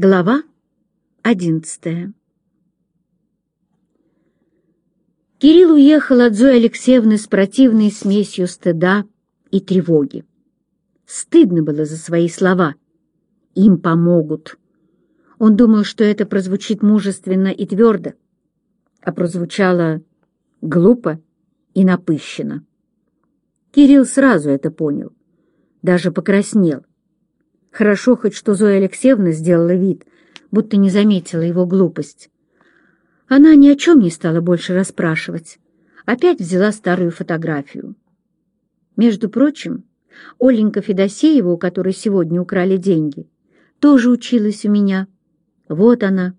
Глава одиннадцатая Кирилл уехал от Зои Алексеевны с противной смесью стыда и тревоги. Стыдно было за свои слова. Им помогут. Он думал, что это прозвучит мужественно и твердо, а прозвучало глупо и напыщенно. Кирилл сразу это понял, даже покраснел. Хорошо хоть, что Зоя Алексеевна сделала вид, будто не заметила его глупость. Она ни о чем не стала больше расспрашивать. Опять взяла старую фотографию. Между прочим, Оленька Федосеева, у которой сегодня украли деньги, тоже училась у меня. Вот она.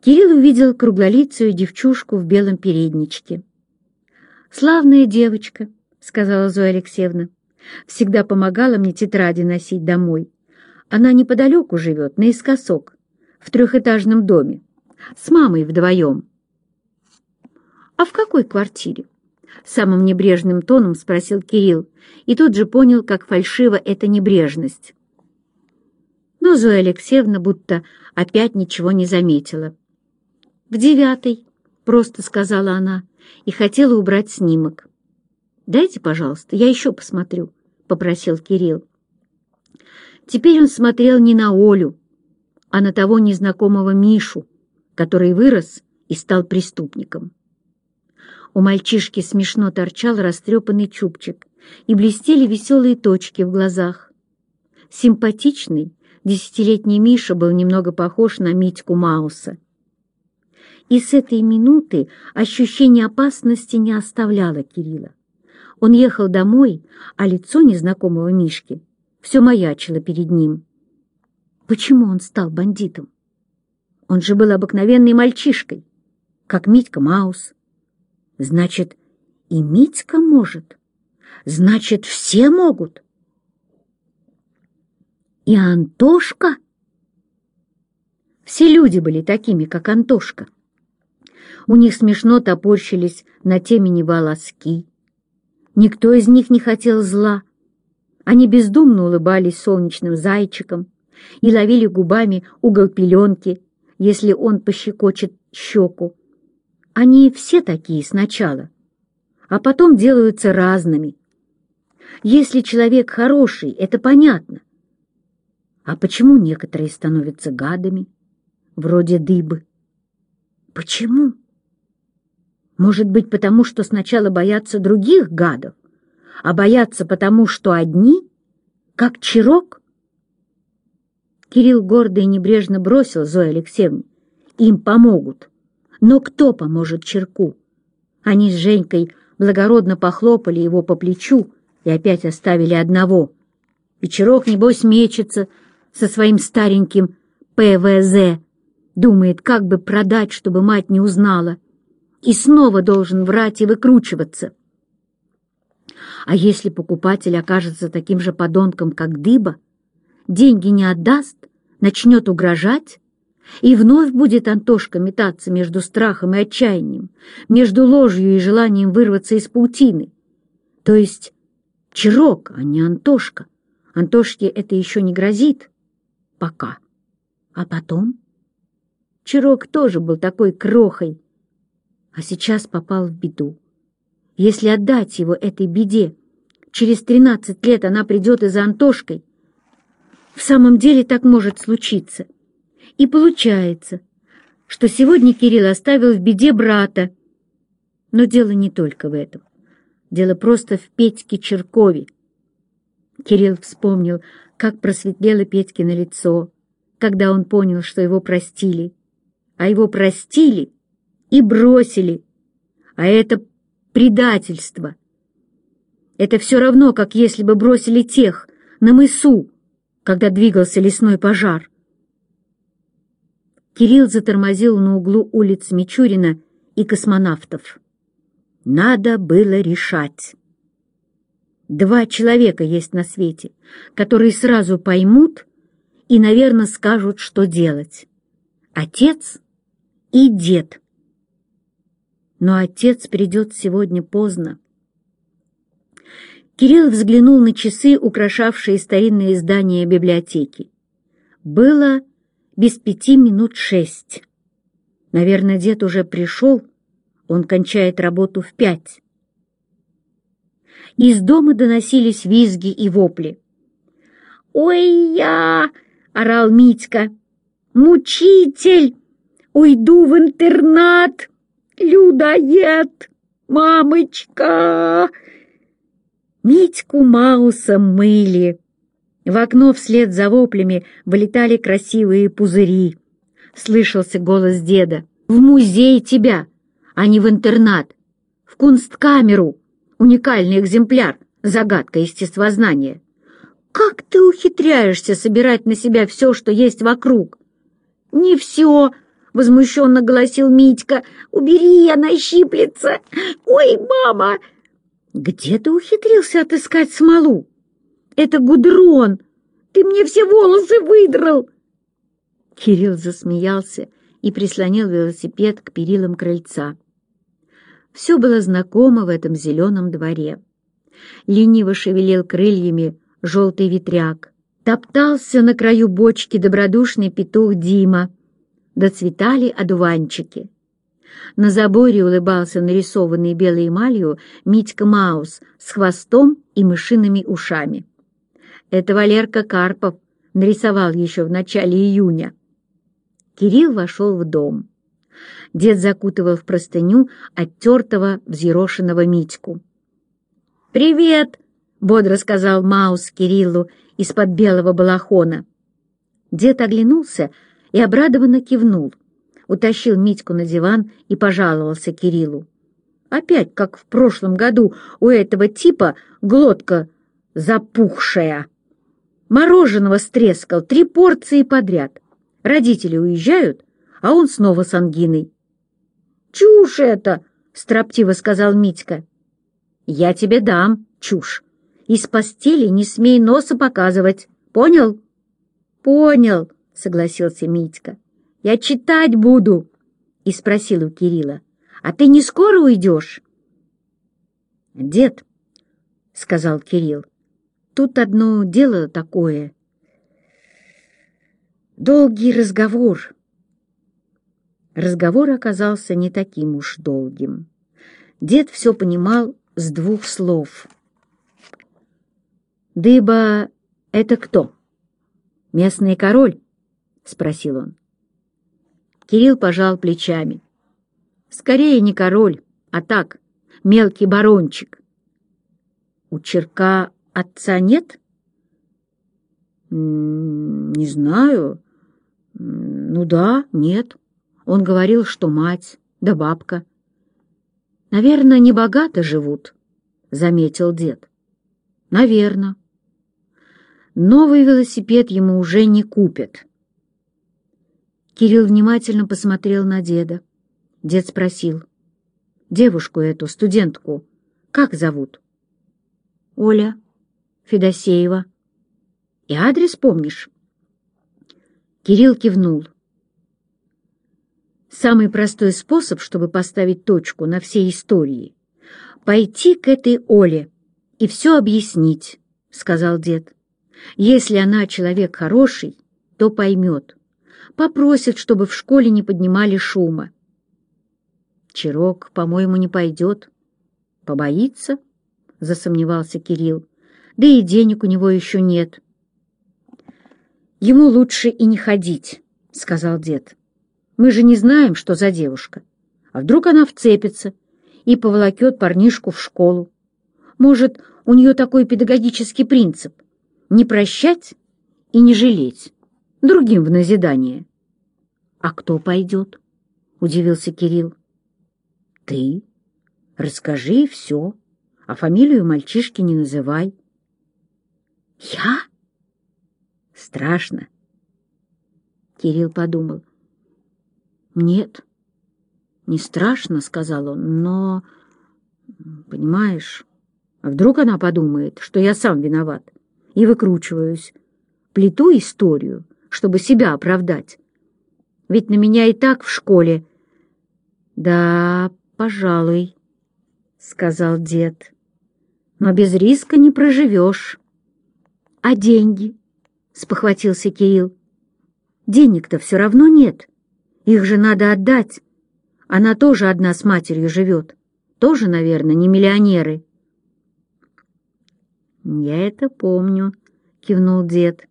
Кирилл увидел круглолицую девчушку в белом передничке. «Славная девочка», — сказала Зоя Алексеевна. Всегда помогала мне тетради носить домой. Она неподалеку живет, наискосок, в трехэтажном доме, с мамой вдвоем. «А в какой квартире?» Самым небрежным тоном спросил Кирилл, и тут же понял, как фальшива эта небрежность. Но Зоя Алексеевна будто опять ничего не заметила. «В девятой», — просто сказала она, и хотела убрать снимок. «Дайте, пожалуйста, я еще посмотрю», — попросил Кирилл. Теперь он смотрел не на Олю, а на того незнакомого Мишу, который вырос и стал преступником. У мальчишки смешно торчал растрепанный чубчик, и блестели веселые точки в глазах. Симпатичный, десятилетний Миша был немного похож на Митьку Мауса. И с этой минуты ощущение опасности не оставляло Кирилла. Он ехал домой, а лицо незнакомого Мишки все маячило перед ним. Почему он стал бандитом? Он же был обыкновенной мальчишкой, как Митька Маус. Значит, и Митька может. Значит, все могут. И Антошка? Все люди были такими, как Антошка. У них смешно топорщились на темени волоски, Никто из них не хотел зла. Они бездумно улыбались солнечным зайчиком и ловили губами угол пеленки, если он пощекочет щеку. Они все такие сначала, а потом делаются разными. Если человек хороший, это понятно. А почему некоторые становятся гадами, вроде дыбы? Почему? Может быть, потому что сначала боятся других гадов, а боятся потому, что одни, как чирок? Кирилл гордо и небрежно бросил Зоe Алексеевне. Им помогут. Но кто поможет Черку? Они с Женькой благородно похлопали его по плечу и опять оставили одного. И Чирок, небось, мечется со своим стареньким ПВЗ, думает, как бы продать, чтобы мать не узнала и снова должен врать и выкручиваться. А если покупатель окажется таким же подонком, как Дыба, деньги не отдаст, начнет угрожать, и вновь будет Антошка метаться между страхом и отчаянием, между ложью и желанием вырваться из паутины. То есть Чирок, а не Антошка. Антошке это еще не грозит. Пока. А потом? Чирок тоже был такой крохой, а сейчас попал в беду. Если отдать его этой беде, через тринадцать лет она придет и за Антошкой. В самом деле так может случиться. И получается, что сегодня Кирилл оставил в беде брата. Но дело не только в этом. Дело просто в Петьке Черкове. Кирилл вспомнил, как просветлело Петькино лицо, когда он понял, что его простили. А его простили — и бросили. А это предательство. Это все равно, как если бы бросили тех на мысу, когда двигался лесной пожар. Кирилл затормозил на углу улиц Мичурина и космонавтов. Надо было решать. Два человека есть на свете, которые сразу поймут и, наверное, скажут, что делать. Отец и дед но отец придет сегодня поздно. Кирилл взглянул на часы, украшавшие старинные здания библиотеки. Было без пяти минут шесть. Наверное, дед уже пришел, он кончает работу в пять. Из дома доносились визги и вопли. «Ой, я!» — орал Митька. «Мучитель! Уйду в интернат! Людоед! Мамочка!» Митьку Маусом мыли. В окно вслед за воплями вылетали красивые пузыри. Слышался голос деда. «В музей тебя, а не в интернат! В кунсткамеру! Уникальный экземпляр! Загадка естествознания!» «Как ты ухитряешься собирать на себя все, что есть вокруг?» «Не все!» — возмущенно голосил Митька. «Убери, она щиплется! Ой, мама!» «Где ты ухитрился отыскать смолу?» «Это гудрон! Ты мне все волосы выдрал!» Кирилл засмеялся и прислонил велосипед к перилам крыльца. Все было знакомо в этом зеленом дворе. Лениво шевелил крыльями желтый ветряк. Топтался на краю бочки добродушный петух Дима. Доцветали одуванчики. На заборе улыбался нарисованный белой эмалью Митька Маус с хвостом и мышиными ушами. Это Валерка Карпов нарисовал еще в начале июня. Кирилл вошел в дом. Дед закутывал в простыню оттертого, взъерошенного Митьку. «Привет!» — бодро сказал Маус Кириллу из-под белого балахона. Дед оглянулся и обрадованно кивнул, утащил Митьку на диван и пожаловался Кириллу. Опять, как в прошлом году, у этого типа глотка запухшая. Мороженого стрескал три порции подряд. Родители уезжают, а он снова с ангиной. «Чушь это!» — строптиво сказал Митька. «Я тебе дам чушь. Из постели не смей носа показывать. Понял?» «Понял», — согласился Митька. «Я читать буду», — и спросил у Кирилла. «А ты не скоро уйдешь?» «Дед», — сказал Кирилл, — «тут одно дело такое. Долгий разговор». Разговор оказался не таким уж долгим. Дед все понимал с двух слов — «Дыба — это кто? Местный король?» — спросил он. Кирилл пожал плечами. «Скорее не король, а так, мелкий барончик». «У черка отца нет?» «Не знаю. Ну да, нет. Он говорил, что мать, да бабка». «Наверное, небогато живут», — заметил дед. «Наверно. Новый велосипед ему уже не купят. Кирилл внимательно посмотрел на деда. Дед спросил. «Девушку эту, студентку, как зовут?» «Оля Федосеева». «И адрес помнишь?» Кирилл кивнул. Самый простой способ, чтобы поставить точку на всей истории — пойти к этой Оле и все объяснить, — сказал дед. Если она человек хороший, то поймет. Попросит, чтобы в школе не поднимали шума. Чирок, по-моему, не пойдет. Побоится? Засомневался Кирилл. Да и денег у него еще нет. Ему лучше и не ходить, сказал дед. Мы же не знаем, что за девушка. А вдруг она вцепится и поволокет парнишку в школу? Может, у нее такой педагогический принцип — не прощать и не жалеть, другим в назидание. — А кто пойдет? — удивился Кирилл. — Ты. Расскажи все, а фамилию мальчишки не называй. — Я? Страшно. Кирилл подумал. — Нет, не страшно, — сказал он, — но... Понимаешь, а вдруг она подумает, что я сам виноват? — и выкручиваюсь. Плету историю, чтобы себя оправдать. Ведь на меня и так в школе. Да, пожалуй, — сказал дед. Но без риска не проживешь. А деньги? — спохватился Кирилл. Денег-то все равно нет. Их же надо отдать. Она тоже одна с матерью живет. Тоже, наверное, не миллионеры. «Я это помню», — кивнул дед.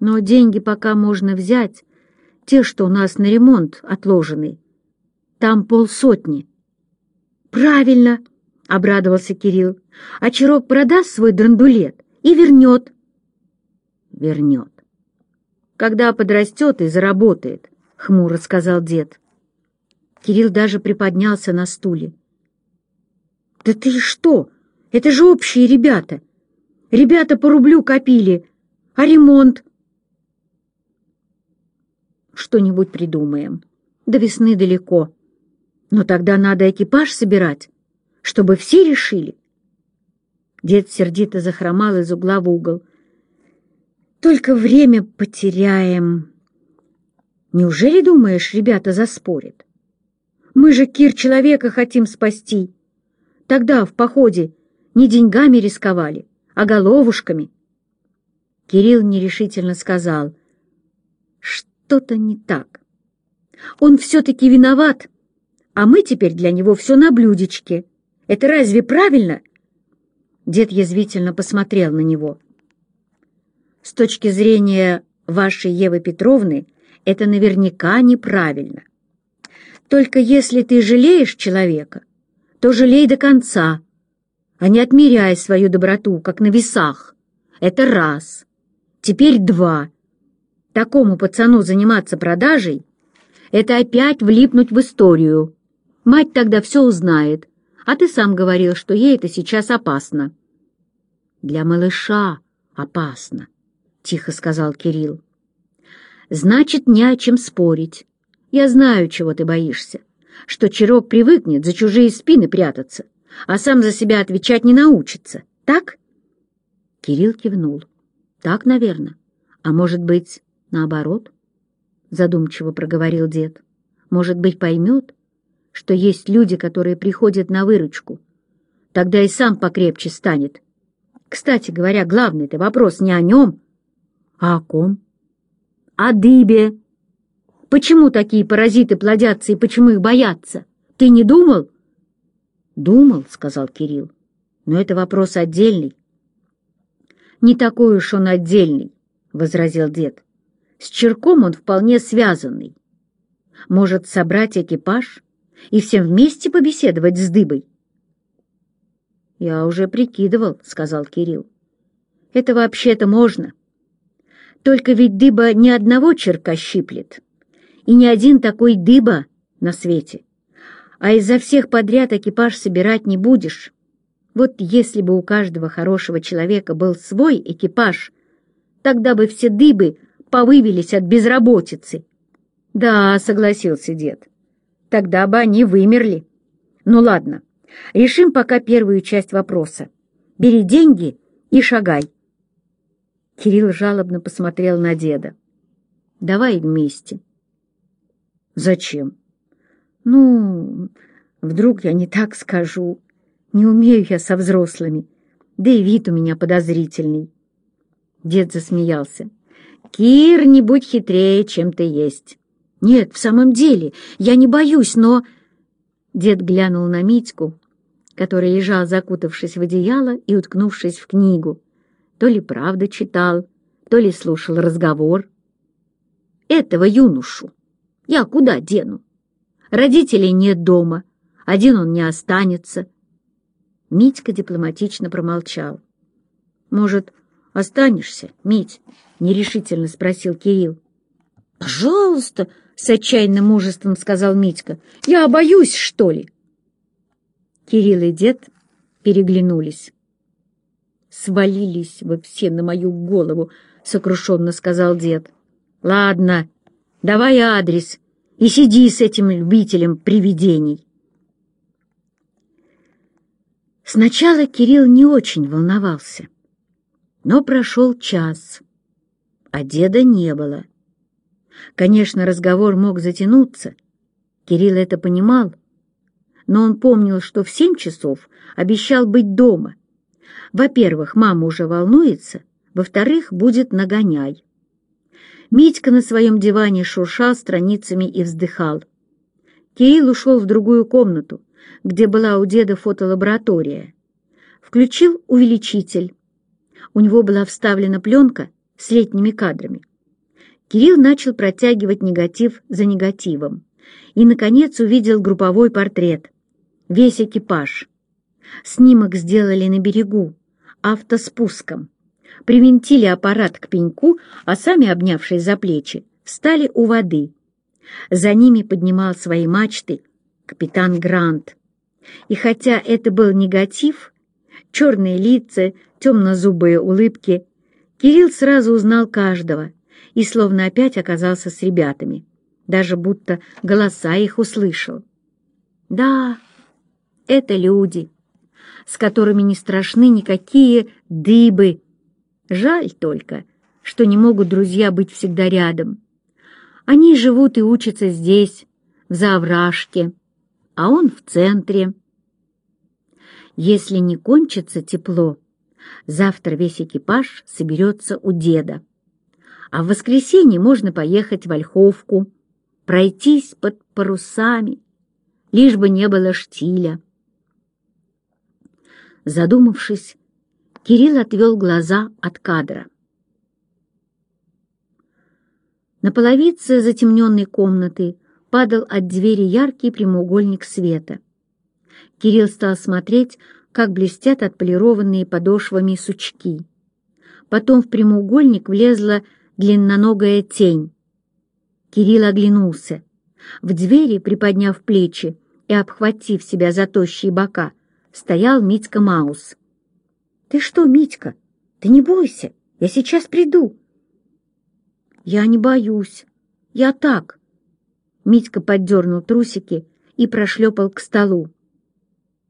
«Но деньги пока можно взять, те, что у нас на ремонт отложены. Там полсотни». «Правильно», — обрадовался Кирилл. «А Чирок продаст свой драндулет и вернет». «Вернет. Когда подрастет и заработает», — хмуро сказал дед. Кирилл даже приподнялся на стуле. «Да ты что? Это же общие ребята! Ребята по рублю копили, а ремонт?» «Что-нибудь придумаем. До весны далеко. Но тогда надо экипаж собирать, чтобы все решили». Дед сердито захромал из угла в угол. «Только время потеряем». «Неужели, думаешь, ребята заспорят?» Мы же, Кир, человека хотим спасти. Тогда в походе не деньгами рисковали, а головушками. Кирилл нерешительно сказал, что-то не так. Он все-таки виноват, а мы теперь для него все на блюдечке. Это разве правильно? Дед язвительно посмотрел на него. С точки зрения вашей Евы Петровны, это наверняка неправильно. Только если ты жалеешь человека, то жалей до конца, а не отмеряй свою доброту, как на весах. Это раз. Теперь два. Такому пацану заниматься продажей — это опять влипнуть в историю. Мать тогда все узнает, а ты сам говорил, что ей это сейчас опасно. «Для малыша опасно», — тихо сказал Кирилл. «Значит, не о чем спорить. Я знаю, чего ты боишься, что Чирок привыкнет за чужие спины прятаться, а сам за себя отвечать не научится. Так?» Кирилл кивнул. «Так, наверное. А может быть, наоборот?» Задумчиво проговорил дед. «Может быть, поймет, что есть люди, которые приходят на выручку. Тогда и сам покрепче станет. Кстати говоря, главный-то вопрос не о нем, а о ком? О дыбе!» Почему такие паразиты плодятся и почему их боятся? Ты не думал?» «Думал», — сказал Кирилл, — «но это вопрос отдельный». «Не такой уж он отдельный», — возразил дед. «С Черком он вполне связанный. Может, собрать экипаж и всем вместе побеседовать с дыбой?» «Я уже прикидывал», — сказал Кирилл. «Это вообще-то можно. Только ведь дыба ни одного черка щиплет, и ни один такой дыба на свете. А из-за всех подряд экипаж собирать не будешь. Вот если бы у каждого хорошего человека был свой экипаж, тогда бы все дыбы повывелись от безработицы. Да, согласился дед, тогда бы они вымерли. Ну ладно, решим пока первую часть вопроса. Бери деньги и шагай. Кирилл жалобно посмотрел на деда. Давай вместе. «Зачем?» «Ну, вдруг я не так скажу. Не умею я со взрослыми. Да и вид у меня подозрительный». Дед засмеялся. «Кир, не будь хитрее, чем ты есть». «Нет, в самом деле, я не боюсь, но...» Дед глянул на Митьку, который лежал, закутавшись в одеяло и уткнувшись в книгу. То ли правда читал, то ли слушал разговор. «Этого юношу я куда дену? Родителей нет дома, один он не останется. Митька дипломатично промолчал. «Может, останешься, Мить?» — нерешительно спросил Кирилл. «Пожалуйста!» — с отчаянным мужеством сказал Митька. «Я боюсь, что ли?» Кирилл и дед переглянулись. «Свалились вы все на мою голову!» — сокрушенно сказал дед. «Ладно, Давай адрес и сиди с этим любителем привидений. Сначала Кирилл не очень волновался, но прошел час, а деда не было. Конечно, разговор мог затянуться, Кирилл это понимал, но он помнил, что в семь часов обещал быть дома. Во-первых, мама уже волнуется, во-вторых, будет нагоняй. Митька на своем диване шуршал страницами и вздыхал. Кирилл ушел в другую комнату, где была у деда фотолаборатория. Включил увеличитель. У него была вставлена пленка с летними кадрами. Кирилл начал протягивать негатив за негативом и, наконец, увидел групповой портрет. Весь экипаж. Снимок сделали на берегу, автоспуском. Привинтили аппарат к пеньку, а сами, обнявшись за плечи, встали у воды. За ними поднимал свои мачты капитан Грант. И хотя это был негатив, черные лица, темно-зубые улыбки, Кирилл сразу узнал каждого и словно опять оказался с ребятами, даже будто голоса их услышал. Да, это люди, с которыми не страшны никакие дыбы. Жаль только, что не могут друзья быть всегда рядом. Они живут и учатся здесь, в Завражке, а он в центре. Если не кончится тепло, завтра весь экипаж соберется у деда. А в воскресенье можно поехать в Ольховку, пройтись под парусами, лишь бы не было штиля. Задумавшись, Кирилл отвел глаза от кадра. На половице затемненной комнаты падал от двери яркий прямоугольник света. Кирилл стал смотреть, как блестят отполированные подошвами сучки. Потом в прямоугольник влезла длинноногая тень. Кирилл оглянулся. В двери, приподняв плечи и обхватив себя за тощие бока, стоял Митька Маус. «Ты что, Митька? Ты не бойся, я сейчас приду!» «Я не боюсь. Я так». Митька поддернул трусики и прошлепал к столу.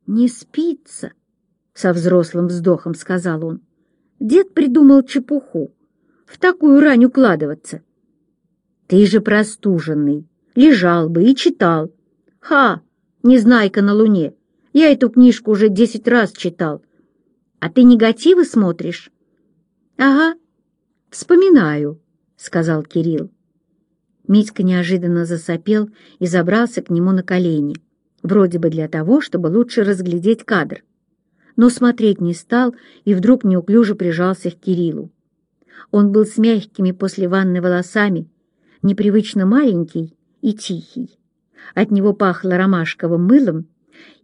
«Не спится», — со взрослым вздохом сказал он. «Дед придумал чепуху. В такую рань укладываться». «Ты же простуженный. Лежал бы и читал. Ха! Незнайка на луне. Я эту книжку уже десять раз читал. А ты негативы смотришь?» «Ага. Вспоминаю», — сказал Кирилл. Митька неожиданно засопел и забрался к нему на колени, вроде бы для того, чтобы лучше разглядеть кадр. Но смотреть не стал и вдруг неуклюже прижался к Кириллу. Он был с мягкими после ванны волосами, непривычно маленький и тихий. От него пахло ромашковым мылом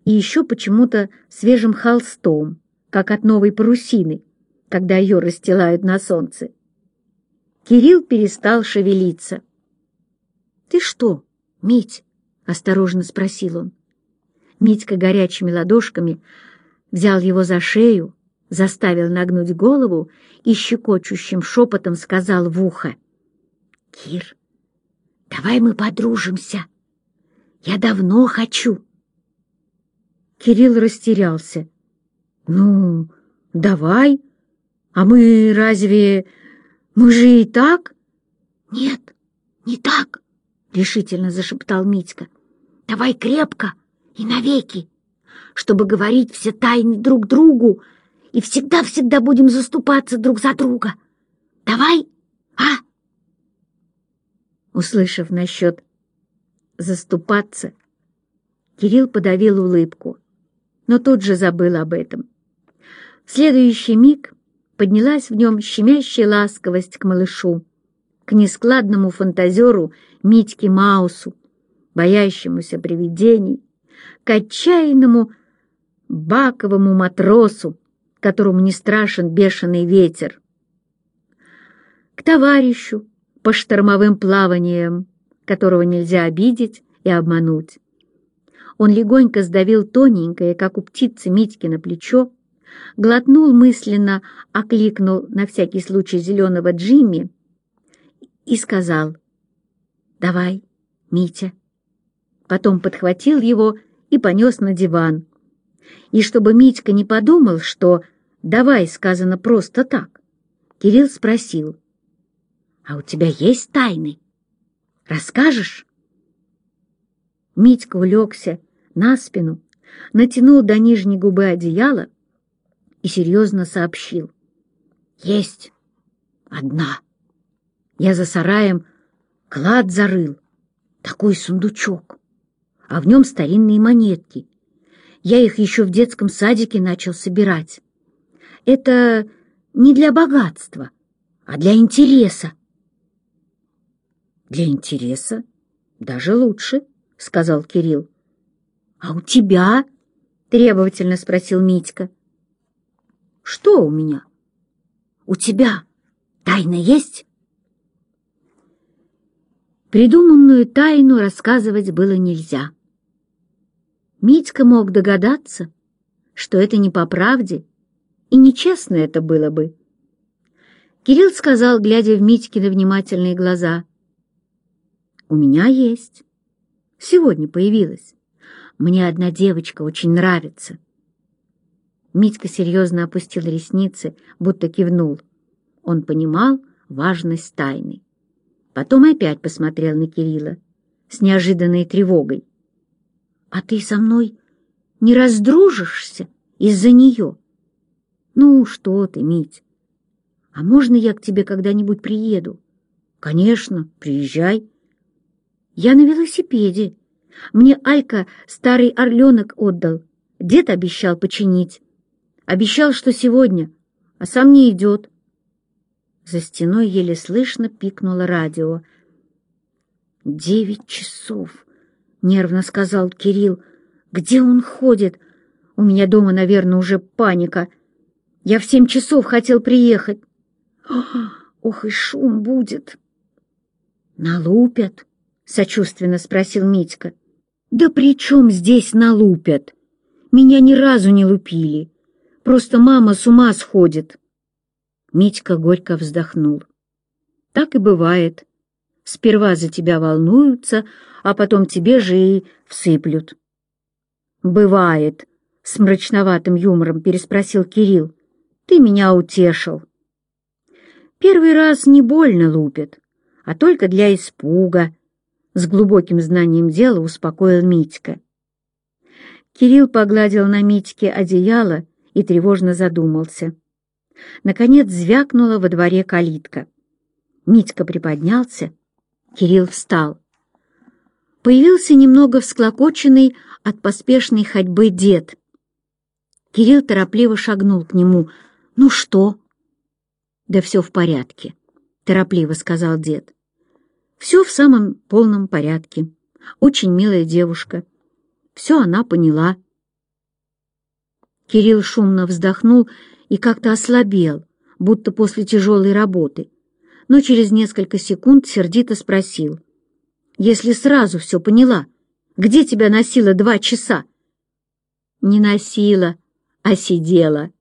и еще почему-то свежим холстом, как от новой парусины, когда ее расстилают на солнце. Кирилл перестал шевелиться. «Ты что, Мить?» — осторожно спросил он. Митька горячими ладошками взял его за шею, заставил нагнуть голову и щекочущим шепотом сказал в ухо. «Кир, давай мы подружимся. Я давно хочу». Кирилл растерялся. «Ну, давай. А мы разве...» Мы же и так...» «Нет, не так», — решительно зашептал Митька. «Давай крепко и навеки, чтобы говорить все тайны друг другу, и всегда-всегда будем заступаться друг за друга. Давай, а?» Услышав насчет «заступаться», Кирилл подавил улыбку, но тут же забыл об этом. В следующий миг поднялась в нем щемящая ласковость к малышу, к нескладному фантазеру Митьке Маусу, боящемуся привидений, к отчаянному баковому матросу, которому не страшен бешеный ветер, к товарищу по штормовым плаваниям, которого нельзя обидеть и обмануть. Он легонько сдавил тоненькое, как у птицы Митьки на плечо, глотнул мысленно, окликнул на всякий случай зеленого Джимми и сказал «Давай, Митя». Потом подхватил его и понес на диван. И чтобы Митька не подумал, что «давай» сказано просто так, Кирилл спросил «А у тебя есть тайны? Расскажешь?» Митька улегся на спину, натянул до нижней губы одеяло и серьезно сообщил. «Есть одна». Я за сараем клад зарыл, такой сундучок, а в нем старинные монетки. Я их еще в детском садике начал собирать. Это не для богатства, а для интереса. Для интереса даже лучше, — сказал Кирилл. А у тебя? — требовательно спросил Митька. Что у меня? У тебя тайна есть? Придуманную тайну рассказывать было нельзя. Митька мог догадаться, что это не по правде, и нечестно это было бы. Кирилл сказал, глядя в Митькины внимательные глаза, «У меня есть. Сегодня появилась. Мне одна девочка очень нравится». Митька серьезно опустил ресницы, будто кивнул. Он понимал важность тайны. Потом опять посмотрел на Кирилла с неожиданной тревогой. «А ты со мной не раздружишься из-за нее?» «Ну, что ты, Мить? А можно я к тебе когда-нибудь приеду?» «Конечно, приезжай». «Я на велосипеде. Мне Алька старый орленок отдал. Дед обещал починить. Обещал, что сегодня, а сам не идет. За стеной еле слышно пикнуло радио. «Девять часов», — нервно сказал Кирилл. «Где он ходит? У меня дома, наверное, уже паника. Я в семь часов хотел приехать. Ох, и шум будет!» «Налупят?» — сочувственно спросил Митька. «Да при чем здесь налупят? Меня ни разу не лупили. Просто мама с ума сходит». Митька горько вздохнул. «Так и бывает. Сперва за тебя волнуются, а потом тебе же и всыплют». «Бывает», — с мрачноватым юмором переспросил Кирилл. «Ты меня утешил». «Первый раз не больно лупят, а только для испуга», — с глубоким знанием дела успокоил Митька. Кирилл погладил на Митьке одеяло и тревожно задумался. Наконец звякнула во дворе калитка. Митька приподнялся, Кирилл встал. Появился немного всклокоченный от поспешной ходьбы дед. Кирилл торопливо шагнул к нему. «Ну что?» «Да все в порядке», — торопливо сказал дед. «Все в самом полном порядке. Очень милая девушка. Все она поняла». Кирилл шумно вздохнул и как-то ослабел, будто после тяжелой работы, но через несколько секунд сердито спросил. «Если сразу все поняла, где тебя носила два часа?» «Не носила, а сидела.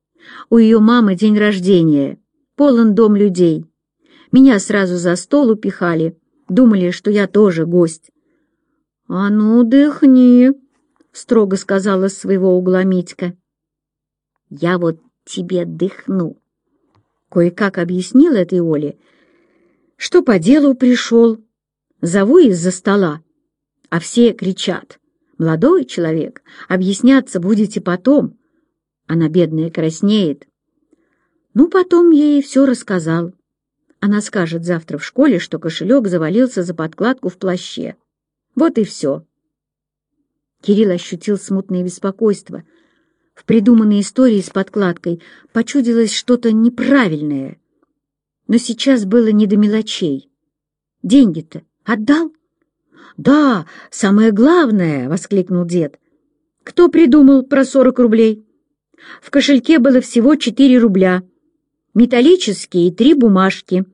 У ее мамы день рождения, полон дом людей. Меня сразу за стол упихали, думали, что я тоже гость». «А ну, дыхни», — строго сказала своего угла Митька. «Я вот тебе дыхну. Кое-как объяснил этой Оле, что по делу пришел. Зову из-за стола, а все кричат. «Молодой человек, объясняться будете потом». Она, бедная, краснеет. Ну, потом ей все рассказал. Она скажет завтра в школе, что кошелек завалился за подкладку в плаще. Вот и все. Кирилл ощутил смутное беспокойство — в придуманной истории с подкладкой почудилось что-то неправильное. Но сейчас было не до мелочей. Деньги-то отдал? «Да, самое главное!» — воскликнул дед. «Кто придумал про сорок рублей?» В кошельке было всего четыре рубля. Металлические и три бумажки.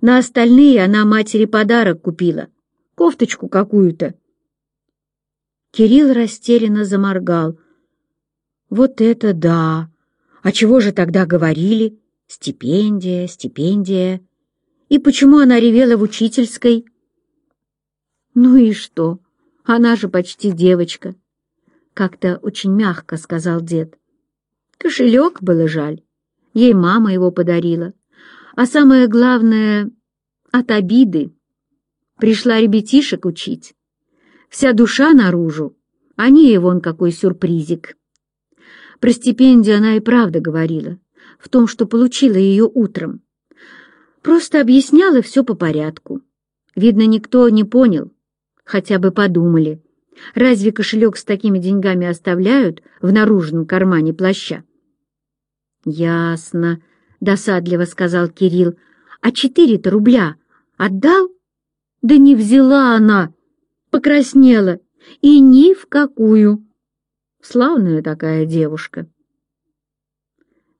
На остальные она матери подарок купила. Кофточку какую-то. Кирилл растерянно заморгал. Вот это да! А чего же тогда говорили? Стипендия, стипендия. И почему она ревела в учительской? Ну и что? Она же почти девочка. Как-то очень мягко сказал дед. Кошелек было жаль. Ей мама его подарила. А самое главное — от обиды. Пришла ребятишек учить. Вся душа наружу, а не вон какой сюрпризик. Про стипендию она и правда говорила, в том, что получила ее утром. Просто объясняла все по порядку. Видно, никто не понял. Хотя бы подумали. Разве кошелек с такими деньгами оставляют в наружном кармане плаща? «Ясно», — досадливо сказал Кирилл. «А четыре-то рубля отдал?» «Да не взяла она!» Покраснела. И ни в какую. Славная такая девушка.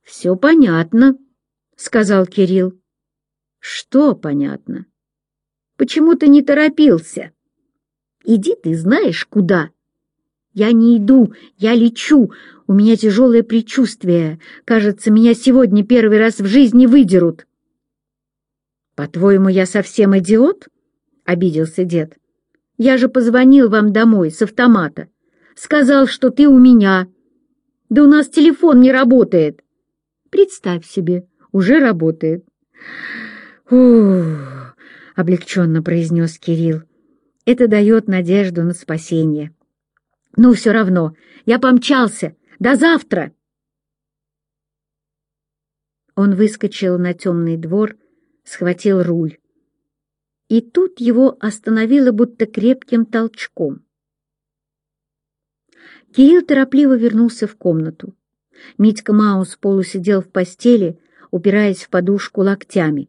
«Все понятно», — сказал Кирилл. «Что понятно? Почему ты не торопился? Иди ты знаешь куда». «Я не иду, я лечу. У меня тяжелое предчувствие. Кажется, меня сегодня первый раз в жизни выдерут». «По-твоему, я совсем идиот?» — обиделся дед. «Я же позвонил вам домой с автомата. Сказал, что ты у меня. Да у нас телефон не работает». «Представь себе, уже работает». «Ух!» — облегченно произнес Кирилл. «Это дает надежду на спасение». «Ну, все равно, я помчался. До завтра!» Он выскочил на темный двор, схватил руль. И тут его остановило будто крепким толчком. Кирилл торопливо вернулся в комнату. Митька Маус полусидел в постели, упираясь в подушку локтями.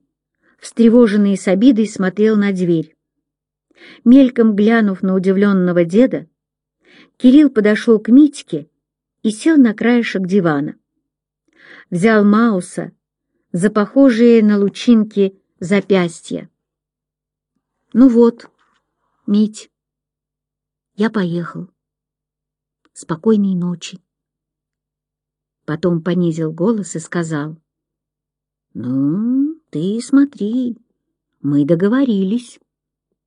Встревоженный с обидой смотрел на дверь. Мельком глянув на удивленного деда, Кирилл подошел к Митьке и сел на краешек дивана. Взял Мауса за похожие на лучинки запястья. «Ну вот, Мить, я поехал. Спокойной ночи». Потом понизил голос и сказал, «Ну, ты смотри, мы договорились.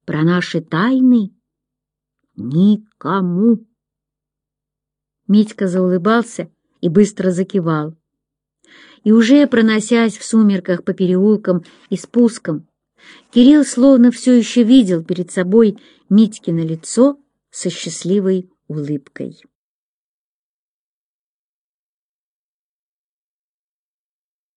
Про наши тайны никому». Митька заулыбался и быстро закивал. И уже проносясь в сумерках по переулкам и спускам, Кирилл словно все еще видел перед собой Митькино лицо со счастливой улыбкой.